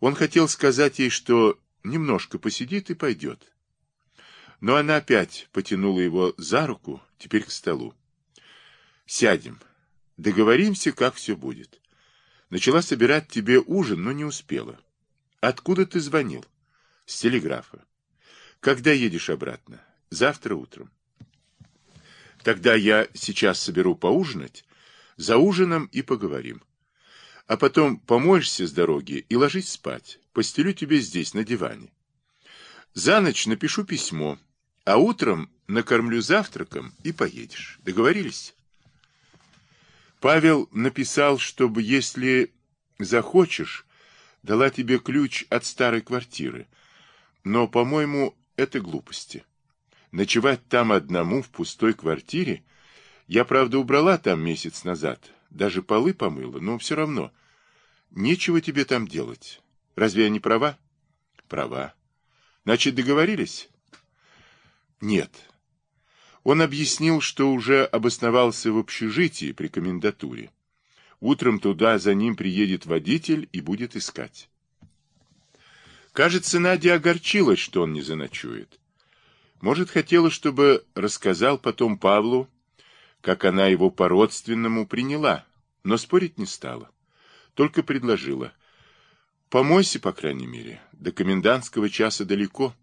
Он хотел сказать ей, что немножко посидит и пойдет. Но она опять потянула его за руку, теперь к столу. «Сядем. Договоримся, как все будет. Начала собирать тебе ужин, но не успела. Откуда ты звонил?» «С телеграфа. Когда едешь обратно?» «Завтра утром». «Тогда я сейчас соберу поужинать. За ужином и поговорим. А потом помоешься с дороги и ложись спать. Постелю тебе здесь, на диване. За ночь напишу письмо, а утром накормлю завтраком и поедешь. Договорились?» Павел написал, чтобы, если захочешь, дала тебе ключ от старой квартиры. Но, по-моему, это глупости. Ночевать там одному в пустой квартире я, правда, убрала там месяц назад, даже полы помыла, но все равно. Нечего тебе там делать. Разве я не права? Права. Значит, договорились? Нет. Он объяснил, что уже обосновался в общежитии при комендатуре. Утром туда за ним приедет водитель и будет искать. Кажется, Надя огорчилась, что он не заночует. Может, хотела, чтобы рассказал потом Павлу, как она его по-родственному приняла, но спорить не стала. Только предложила. Помойся, по крайней мере, до комендантского часа далеко.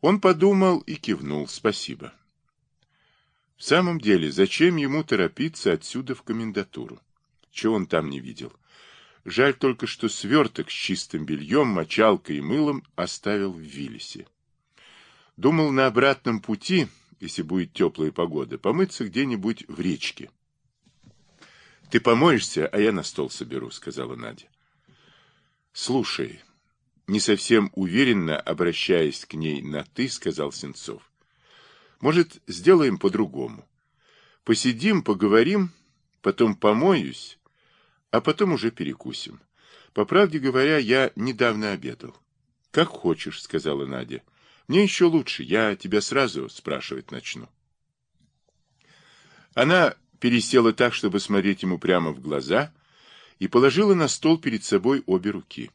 Он подумал и кивнул. Спасибо. В самом деле, зачем ему торопиться отсюда в комендатуру? Чего он там не видел? Жаль только, что сверток с чистым бельем, мочалкой и мылом оставил в Виллисе. Думал на обратном пути, если будет теплая погода, помыться где-нибудь в речке. — Ты помоешься, а я на стол соберу, — сказала Надя. — Слушай, не совсем уверенно, обращаясь к ней на «ты», сказал Сенцов. Может, сделаем по-другому. Посидим, поговорим, потом помоюсь, а потом уже перекусим. По правде говоря, я недавно обедал. Как хочешь, сказала Надя. Мне еще лучше, я тебя сразу спрашивать начну. Она пересела так, чтобы смотреть ему прямо в глаза, и положила на стол перед собой обе руки.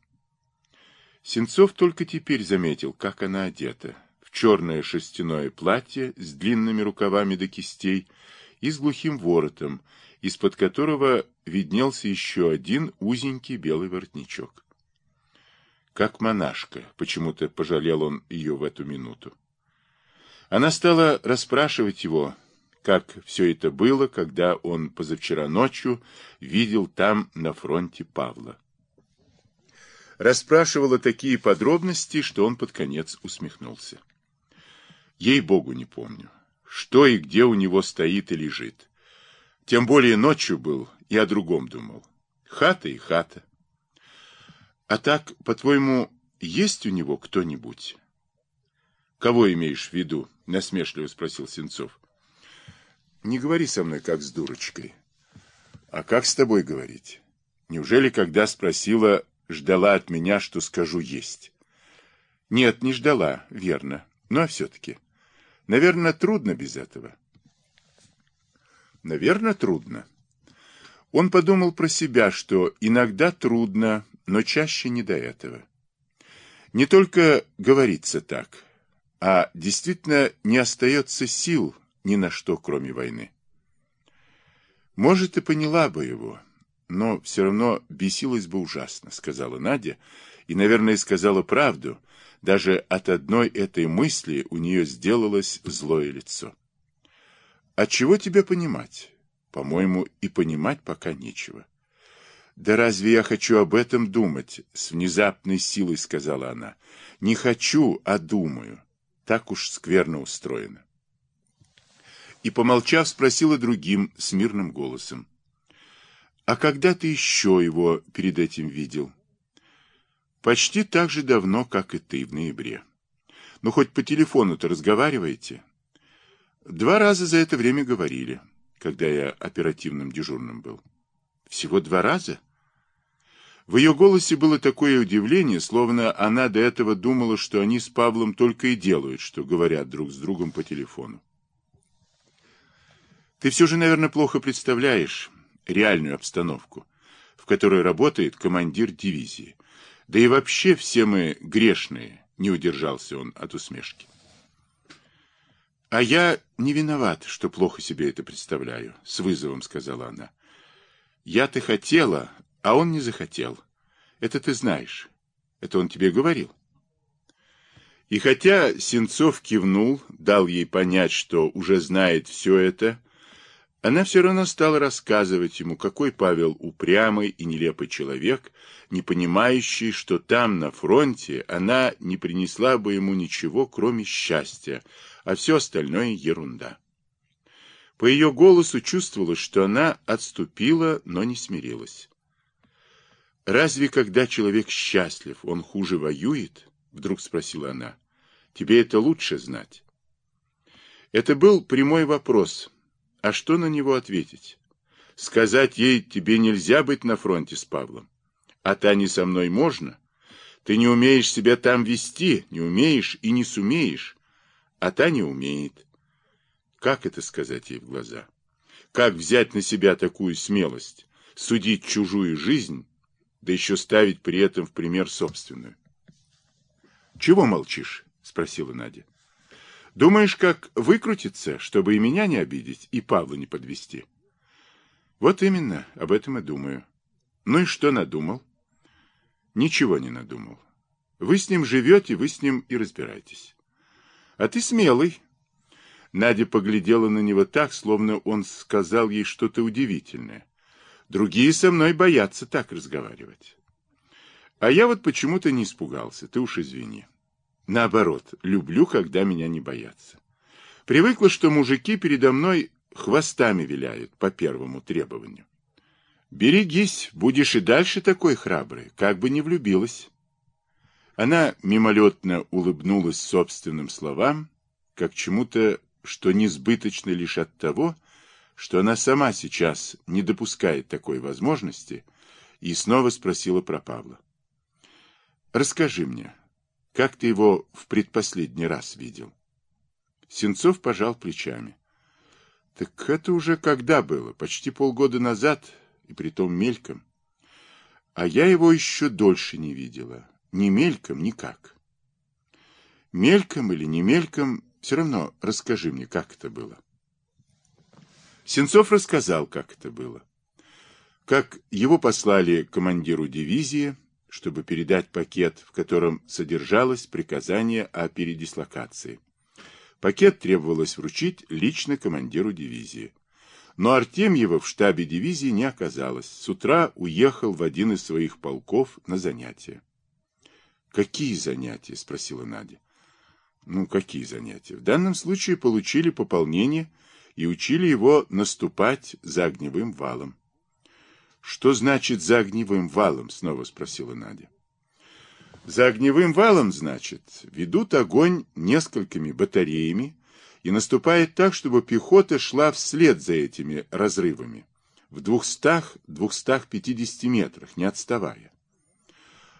Сенцов только теперь заметил, как она одета черное шерстяное платье с длинными рукавами до кистей и с глухим воротом, из-под которого виднелся еще один узенький белый воротничок. Как монашка, почему-то пожалел он ее в эту минуту. Она стала расспрашивать его, как все это было, когда он позавчера ночью видел там на фронте Павла. Расспрашивала такие подробности, что он под конец усмехнулся. Ей-богу, не помню, что и где у него стоит и лежит. Тем более ночью был и о другом думал. Хата и хата. А так, по-твоему, есть у него кто-нибудь? Кого имеешь в виду? Насмешливо спросил Сенцов. Не говори со мной, как с дурочкой. А как с тобой говорить? Неужели, когда спросила, ждала от меня, что скажу есть? Нет, не ждала, верно. Но все-таки. Наверное, трудно без этого. Наверное, трудно. Он подумал про себя, что иногда трудно, но чаще не до этого. Не только говорится так, а действительно не остается сил ни на что, кроме войны. Может, и поняла бы его, но все равно бесилась бы ужасно, сказала Надя, и, наверное, сказала правду, даже от одной этой мысли у нее сделалось злое лицо. А чего тебе понимать? По-моему, и понимать пока нечего. Да разве я хочу об этом думать? С внезапной силой сказала она. Не хочу, а думаю. Так уж скверно устроено. И, помолчав, спросила другим, смирным голосом. А когда ты еще его перед этим видел? Почти так же давно, как и ты в ноябре. Ну, хоть по телефону-то разговариваете? Два раза за это время говорили, когда я оперативным дежурным был. Всего два раза? В ее голосе было такое удивление, словно она до этого думала, что они с Павлом только и делают, что говорят друг с другом по телефону. Ты все же, наверное, плохо представляешь реальную обстановку, в которой работает командир дивизии. Да и вообще все мы грешные, не удержался он от усмешки. А я не виноват, что плохо себе это представляю, с вызовом сказала она. Я-то хотела, а он не захотел. Это ты знаешь. Это он тебе говорил. И хотя Сенцов кивнул, дал ей понять, что уже знает все это, она все равно стала рассказывать ему, какой Павел упрямый и нелепый человек, не понимающий, что там, на фронте, она не принесла бы ему ничего, кроме счастья, а все остальное ерунда. По ее голосу чувствовалось, что она отступила, но не смирилась. «Разве, когда человек счастлив, он хуже воюет?» — вдруг спросила она. «Тебе это лучше знать». Это был прямой вопрос. А что на него ответить? Сказать ей, тебе нельзя быть на фронте с Павлом. А Тане со мной можно? Ты не умеешь себя там вести, не умеешь и не сумеешь. А та не умеет. Как это сказать ей в глаза? Как взять на себя такую смелость? Судить чужую жизнь да еще ставить при этом в пример собственную. «Чего молчишь?» — спросила Надя. «Думаешь, как выкрутиться, чтобы и меня не обидеть, и Павла не подвести?» «Вот именно, об этом и думаю. Ну и что надумал?» «Ничего не надумал. Вы с ним живете, вы с ним и разбирайтесь». «А ты смелый». Надя поглядела на него так, словно он сказал ей что-то удивительное. Другие со мной боятся так разговаривать. А я вот почему-то не испугался, ты уж извини. Наоборот, люблю, когда меня не боятся. Привыкла, что мужики передо мной хвостами виляют по первому требованию. Берегись, будешь и дальше такой храбрый, как бы не влюбилась. Она мимолетно улыбнулась собственным словам, как чему-то, что несбыточно лишь от того, что она сама сейчас не допускает такой возможности, и снова спросила про Павла. «Расскажи мне, как ты его в предпоследний раз видел?» Сенцов пожал плечами. «Так это уже когда было? Почти полгода назад, и притом мельком. А я его еще дольше не видела. Ни мельком, никак. Мельком или не мельком, все равно расскажи мне, как это было». Сенцов рассказал, как это было. Как его послали командиру дивизии, чтобы передать пакет, в котором содержалось приказание о передислокации. Пакет требовалось вручить лично командиру дивизии. Но Артемьева в штабе дивизии не оказалось. С утра уехал в один из своих полков на занятия. «Какие занятия?» – спросила Надя. «Ну, какие занятия? В данном случае получили пополнение – и учили его наступать за огневым валом. «Что значит за огневым валом?» — снова спросила Надя. «За огневым валом, значит, ведут огонь несколькими батареями и наступает так, чтобы пехота шла вслед за этими разрывами в двухстах-двухстах пятидесяти метрах, не отставая.